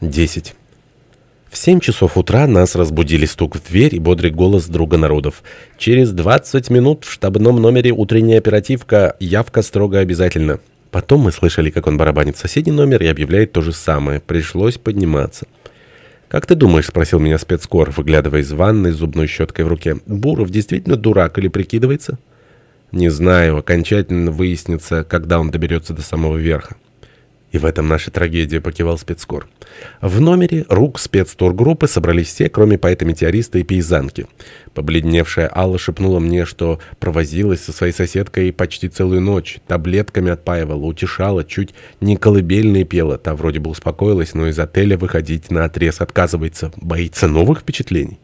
10. В семь часов утра нас разбудили стук в дверь и бодрый голос друга народов. Через 20 минут в штабном номере утренняя оперативка, явка строго обязательно. Потом мы слышали, как он барабанит в соседний номер и объявляет то же самое. Пришлось подниматься. «Как ты думаешь?» — спросил меня спецкор, выглядывая из ванной с зубной щеткой в руке. «Буров действительно дурак или прикидывается?» «Не знаю. Окончательно выяснится, когда он доберется до самого верха». И в этом наша трагедия, покивал спецкор. В номере рук спецтургруппы собрались все, кроме поэта-метеориста и пейзанки. Побледневшая Алла шепнула мне, что провозилась со своей соседкой почти целую ночь, таблетками отпаивала, утешала, чуть не колыбельные пела. Та вроде бы успокоилась, но из отеля выходить на отрез отказывается, боится новых впечатлений.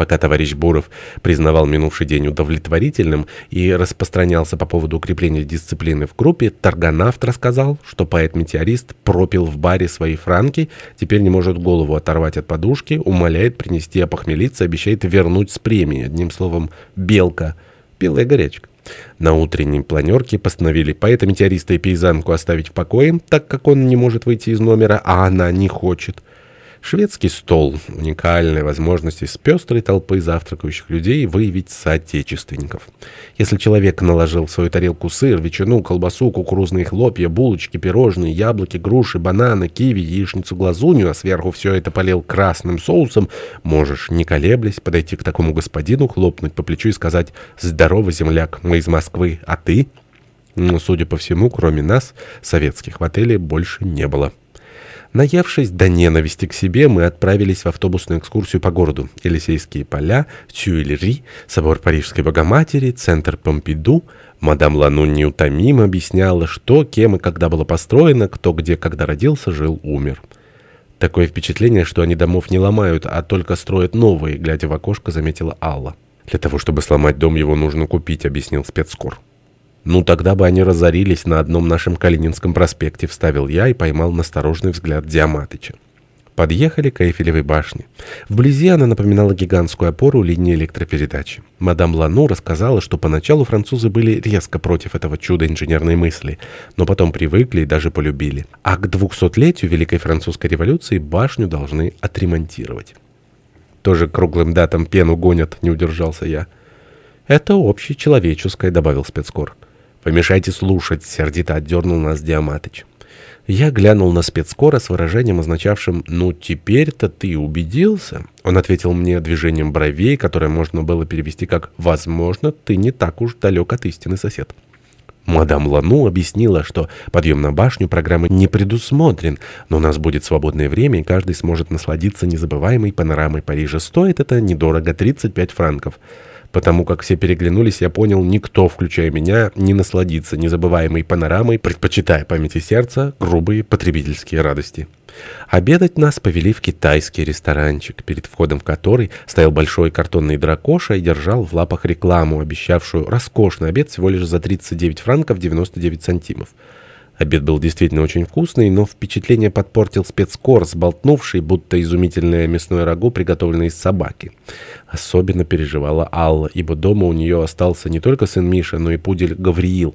Пока товарищ Буров признавал минувший день удовлетворительным и распространялся по поводу укрепления дисциплины в группе, Тарганавт рассказал, что поэт-метеорист пропил в баре свои франки, теперь не может голову оторвать от подушки, умоляет принести опохмелиться, обещает вернуть с премией. Одним словом, белка, белая горячка. На утренней планерке постановили поэта-метеориста и пейзанку оставить в покое, так как он не может выйти из номера, а она не хочет. Шведский стол – уникальная возможность из пестрой толпы завтракающих людей выявить соотечественников. Если человек наложил в свою тарелку сыр, ветчину, колбасу, кукурузные хлопья, булочки, пирожные, яблоки, груши, бананы, киви, яичницу, глазунью, а сверху все это полил красным соусом, можешь, не колеблясь, подойти к такому господину, хлопнуть по плечу и сказать «Здорово, земляк, мы из Москвы, а ты?» Но, судя по всему, кроме нас, советских в отеле больше не было. Наевшись до ненависти к себе, мы отправились в автобусную экскурсию по городу. Елисейские поля, Тюильри, собор Парижской Богоматери, центр Помпиду. Мадам Лану неутомимо объясняла, что, кем и когда было построено, кто где, когда родился, жил, умер. Такое впечатление, что они домов не ломают, а только строят новые, глядя в окошко, заметила Алла. «Для того, чтобы сломать дом, его нужно купить», — объяснил спецкор. «Ну, тогда бы они разорились на одном нашем Калининском проспекте», — вставил я и поймал насторожный взгляд Диаматыча. Подъехали к Эйфелевой башне. Вблизи она напоминала гигантскую опору линии электропередачи. Мадам Лану рассказала, что поначалу французы были резко против этого чуда инженерной мысли, но потом привыкли и даже полюбили. А к двухсотлетию Великой Французской революции башню должны отремонтировать. «Тоже круглым датам пену гонят», — не удержался я. «Это общечеловеческое», — добавил спецкор. «Помешайте слушать», — сердито отдернул нас Диаматыч. Я глянул на спецкора с выражением, означавшим «ну, теперь-то ты убедился». Он ответил мне движением бровей, которое можно было перевести как «возможно, ты не так уж далек от истины, сосед». Мадам Лану объяснила, что подъем на башню программы не предусмотрен, но у нас будет свободное время, и каждый сможет насладиться незабываемой панорамой Парижа. Стоит это недорого, 35 франков. Потому как все переглянулись, я понял, никто, включая меня, не насладится незабываемой панорамой, предпочитая памяти сердца грубые потребительские радости. Обедать нас повели в китайский ресторанчик, перед входом в который стоял большой картонный дракоша и держал в лапах рекламу, обещавшую роскошный обед всего лишь за 39 франков 99 сантимов. Обед был действительно очень вкусный, но впечатление подпортил спецкор, сболтнувший, будто изумительное мясное рагу, приготовленное из собаки. Особенно переживала Алла, ибо дома у нее остался не только сын Миша, но и пудель Гавриил.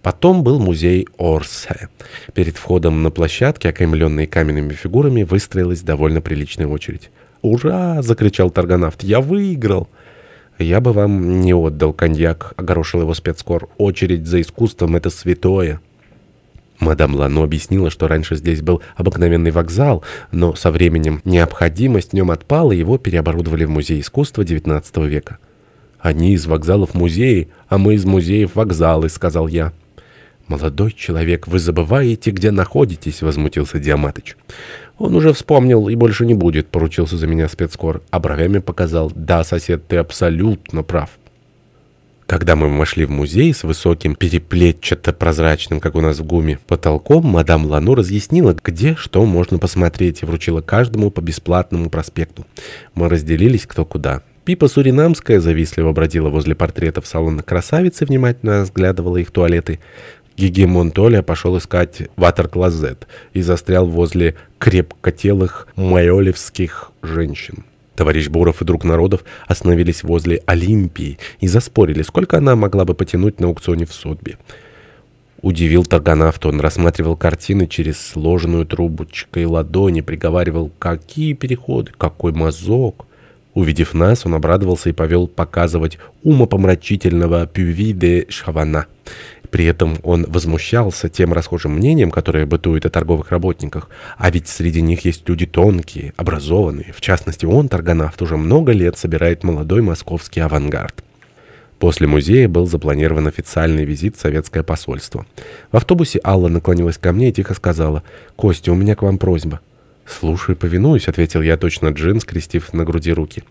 Потом был музей Орсе. Перед входом на площадке, окаймленной каменными фигурами, выстроилась довольно приличная очередь. «Ура!» — закричал торгонавт. «Я выиграл!» «Я бы вам не отдал коньяк», — огорошил его спецкор. «Очередь за искусством — это святое». Мадам Лано объяснила, что раньше здесь был обыкновенный вокзал, но со временем необходимость в нем отпала, и его переоборудовали в музей искусства XIX века. «Они из вокзалов музеи, а мы из музеев вокзалы», — сказал я. «Молодой человек, вы забываете, где находитесь», — возмутился Диаматыч. «Он уже вспомнил и больше не будет», — поручился за меня спецкор, а бровями показал. «Да, сосед, ты абсолютно прав». Когда мы вошли в музей с высоким переплетчато-прозрачным, как у нас в ГУМе, потолком, мадам Лану разъяснила, где что можно посмотреть, и вручила каждому по бесплатному проспекту. Мы разделились кто куда. Пипа Суринамская завистливо бродила возле портретов салона красавицы, внимательно разглядывала их туалеты. Гегемон Толя пошел искать ватер-клозет и застрял возле крепкотелых майолевских женщин. Товарищ Буров и друг народов остановились возле Олимпии и заспорили, сколько она могла бы потянуть на аукционе в Сотбе. Удивил Тарганавт, он рассматривал картины через сложенную трубочкой ладони, приговаривал, какие переходы, какой мазок. Увидев нас, он обрадовался и повел показывать умопомрачительного Пюви де Шавана. При этом он возмущался тем расхожим мнением, которое бытует о торговых работниках. А ведь среди них есть люди тонкие, образованные. В частности, он, Тарганавт, уже много лет собирает молодой московский авангард. После музея был запланирован официальный визит в советское посольство. В автобусе Алла наклонилась ко мне и тихо сказала, «Костя, у меня к вам просьба». «Слушай, повинуюсь», — ответил я точно джин, скрестив на груди руки.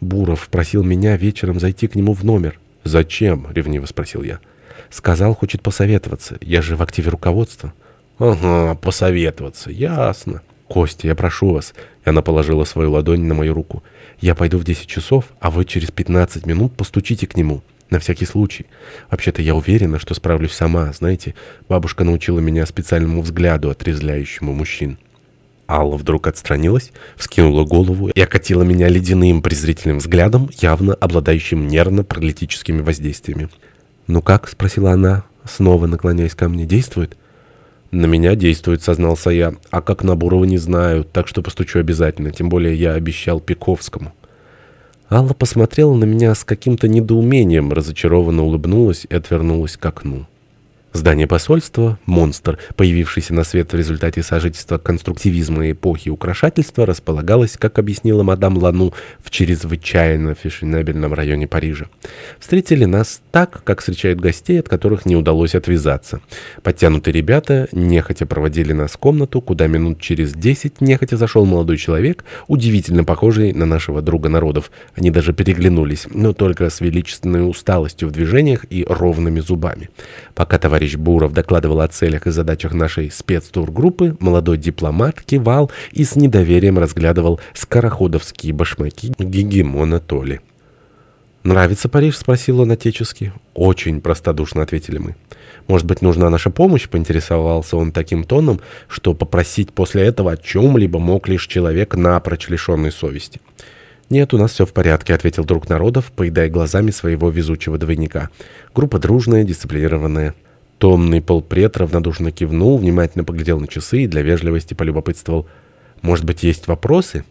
«Буров просил меня вечером зайти к нему в номер». «Зачем?» — ревниво спросил я. «Сказал, хочет посоветоваться. Я же в активе руководства». «Ага, посоветоваться. Ясно». «Костя, я прошу вас». Она положила свою ладонь на мою руку. «Я пойду в 10 часов, а вы через 15 минут постучите к нему». На всякий случай. Вообще-то я уверена, что справлюсь сама. Знаете, бабушка научила меня специальному взгляду, отрезвляющему мужчин. Алла вдруг отстранилась, вскинула голову и окатила меня ледяным презрительным взглядом, явно обладающим нервно-паралитическими воздействиями. «Ну как?» — спросила она, снова наклоняясь ко мне. «Действует?» «На меня действует», — сознался я. «А как на Бурова не знаю, так что постучу обязательно. Тем более я обещал Пиковскому». Алла посмотрела на меня с каким-то недоумением, разочарованно улыбнулась и отвернулась к окну. Здание посольства, монстр, появившийся на свет в результате сожительства конструктивизма эпохи украшательства, располагалось, как объяснила мадам Лану, в чрезвычайно фешенебельном районе Парижа. Встретили нас так, как встречают гостей, от которых не удалось отвязаться. Подтянутые ребята нехотя проводили нас в комнату, куда минут через десять нехотя зашел молодой человек, удивительно похожий на нашего друга народов. Они даже переглянулись, но только с величественной усталостью в движениях и ровными зубами. Пока товарищ Товарищ Буров докладывал о целях и задачах нашей спецтургруппы, молодой дипломат кивал и с недоверием разглядывал скороходовские башмаки гегемона Толи. «Нравится Париж?» — спросил он отечески. «Очень простодушно», — ответили мы. «Может быть, нужна наша помощь?» — поинтересовался он таким тоном, что попросить после этого о чем-либо мог лишь человек, напрочь лишенный совести. «Нет, у нас все в порядке», — ответил друг народов, поедая глазами своего везучего двойника. «Группа дружная, дисциплинированная». Томный полпред равнодушно кивнул, внимательно поглядел на часы и для вежливости полюбопытствовал. «Может быть, есть вопросы?»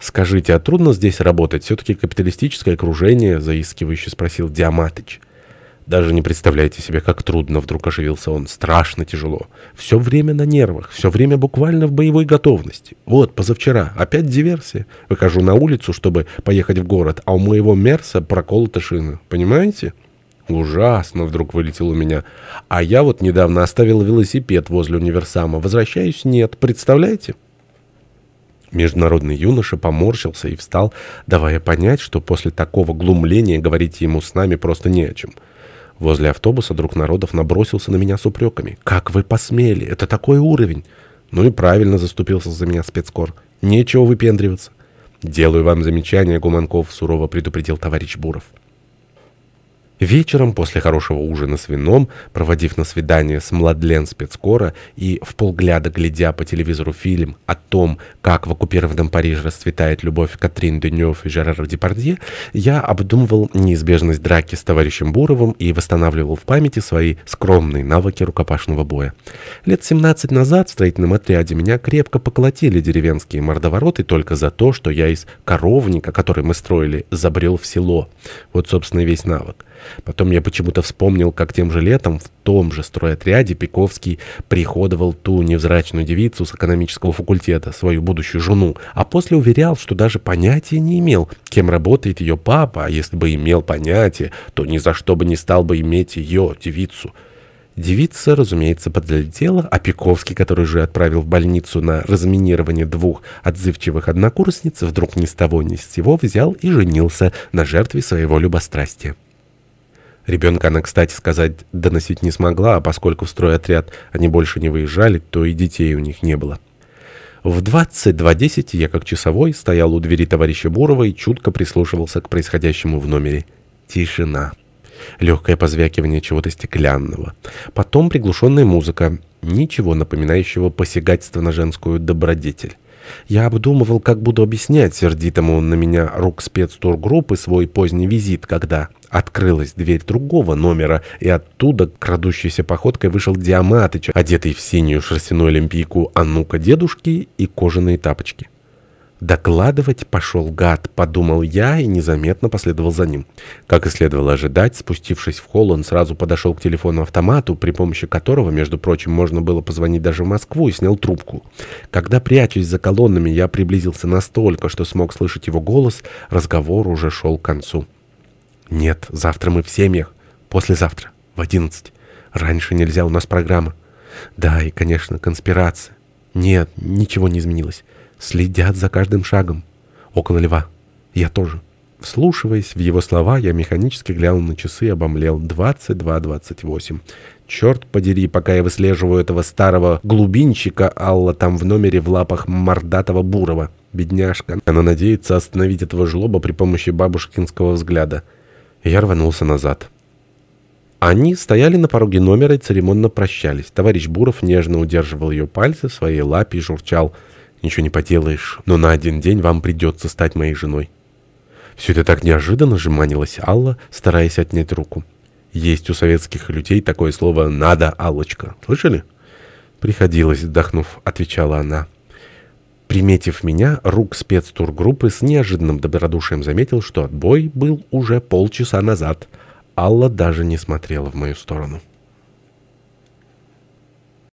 «Скажите, а трудно здесь работать? Все-таки капиталистическое окружение?» — заискивающе спросил Диаматыч. «Даже не представляете себе, как трудно!» — вдруг оживился он. «Страшно тяжело. Все время на нервах, все время буквально в боевой готовности. Вот, позавчера, опять диверсия. Выхожу на улицу, чтобы поехать в город, а у моего Мерса проколота шина. Понимаете?» Ужасно вдруг вылетел у меня. А я вот недавно оставил велосипед возле универсама. Возвращаюсь, нет. Представляете? Международный юноша поморщился и встал, давая понять, что после такого глумления говорить ему с нами просто не о чем. Возле автобуса друг народов набросился на меня с упреками. «Как вы посмели? Это такой уровень!» Ну и правильно заступился за меня спецкор. «Нечего выпендриваться». «Делаю вам замечание, Гуманков», — сурово предупредил товарищ Буров. Вечером, после хорошего ужина с вином, проводив на свидание с Младлен спецкора и в полгляда глядя по телевизору фильм о том, как в оккупированном Париже расцветает любовь Катрин Денев и Жерар Депардье, я обдумывал неизбежность драки с товарищем Буровым и восстанавливал в памяти свои скромные навыки рукопашного боя. Лет 17 назад в строительном отряде меня крепко поколотили деревенские мордовороты только за то, что я из коровника, который мы строили, забрел в село. Вот, собственно, весь навык. Потом я почему-то вспомнил, как тем же летом в том же стройотряде Пиковский приходовал ту невзрачную девицу с экономического факультета, свою будущую жену, а после уверял, что даже понятия не имел, кем работает ее папа, а если бы имел понятие, то ни за что бы не стал бы иметь ее, девицу. Девица, разумеется, подлетела, а Пиковский, который же отправил в больницу на разминирование двух отзывчивых однокурсниц, вдруг ни с того ни с сего взял и женился на жертве своего любострастия. Ребенка она, кстати сказать, доносить не смогла, а поскольку в стройотряд они больше не выезжали, то и детей у них не было. В 22.10 я, как часовой, стоял у двери товарища Бурова и чутко прислушивался к происходящему в номере. Тишина. Легкое позвякивание чего-то стеклянного. Потом приглушенная музыка. ничего напоминающего посягательство на женскую добродетель. Я обдумывал, как буду объяснять сердитому на меня рук спецтургруппы свой поздний визит, когда открылась дверь другого номера, и оттуда, крадущейся походкой, вышел Диаматыч, одетый в синюю шерстяную олимпийку Анука дедушки и кожаные тапочки. «Докладывать пошел гад», — подумал я и незаметно последовал за ним. Как и следовало ожидать, спустившись в холл, он сразу подошел к телефону-автомату, при помощи которого, между прочим, можно было позвонить даже в Москву, и снял трубку. Когда, прячась за колоннами, я приблизился настолько, что смог слышать его голос, разговор уже шел к концу. «Нет, завтра мы в семьях. Послезавтра, в одиннадцать. Раньше нельзя, у нас программа. Да, и, конечно, конспирация. Нет, ничего не изменилось». Следят за каждым шагом. Около льва. Я тоже. Вслушиваясь в его слова, я механически глянул на часы и обомлел. 22-28. Черт подери, пока я выслеживаю этого старого глубинчика, Алла там в номере в лапах мордатого Бурова. Бедняжка. Она надеется остановить этого жлоба при помощи бабушкинского взгляда. я рванулся назад. Они стояли на пороге номера и церемонно прощались. Товарищ Буров нежно удерживал ее пальцы в своей лапе и журчал — Ничего не поделаешь, но на один день вам придется стать моей женой. Все это так неожиданно же манилась Алла, стараясь отнять руку. Есть у советских людей такое слово «надо, Аллочка». Слышали? Приходилось, вздохнув, отвечала она. Приметив меня, рук спецтургруппы с неожиданным добродушием заметил, что отбой был уже полчаса назад. Алла даже не смотрела в мою сторону.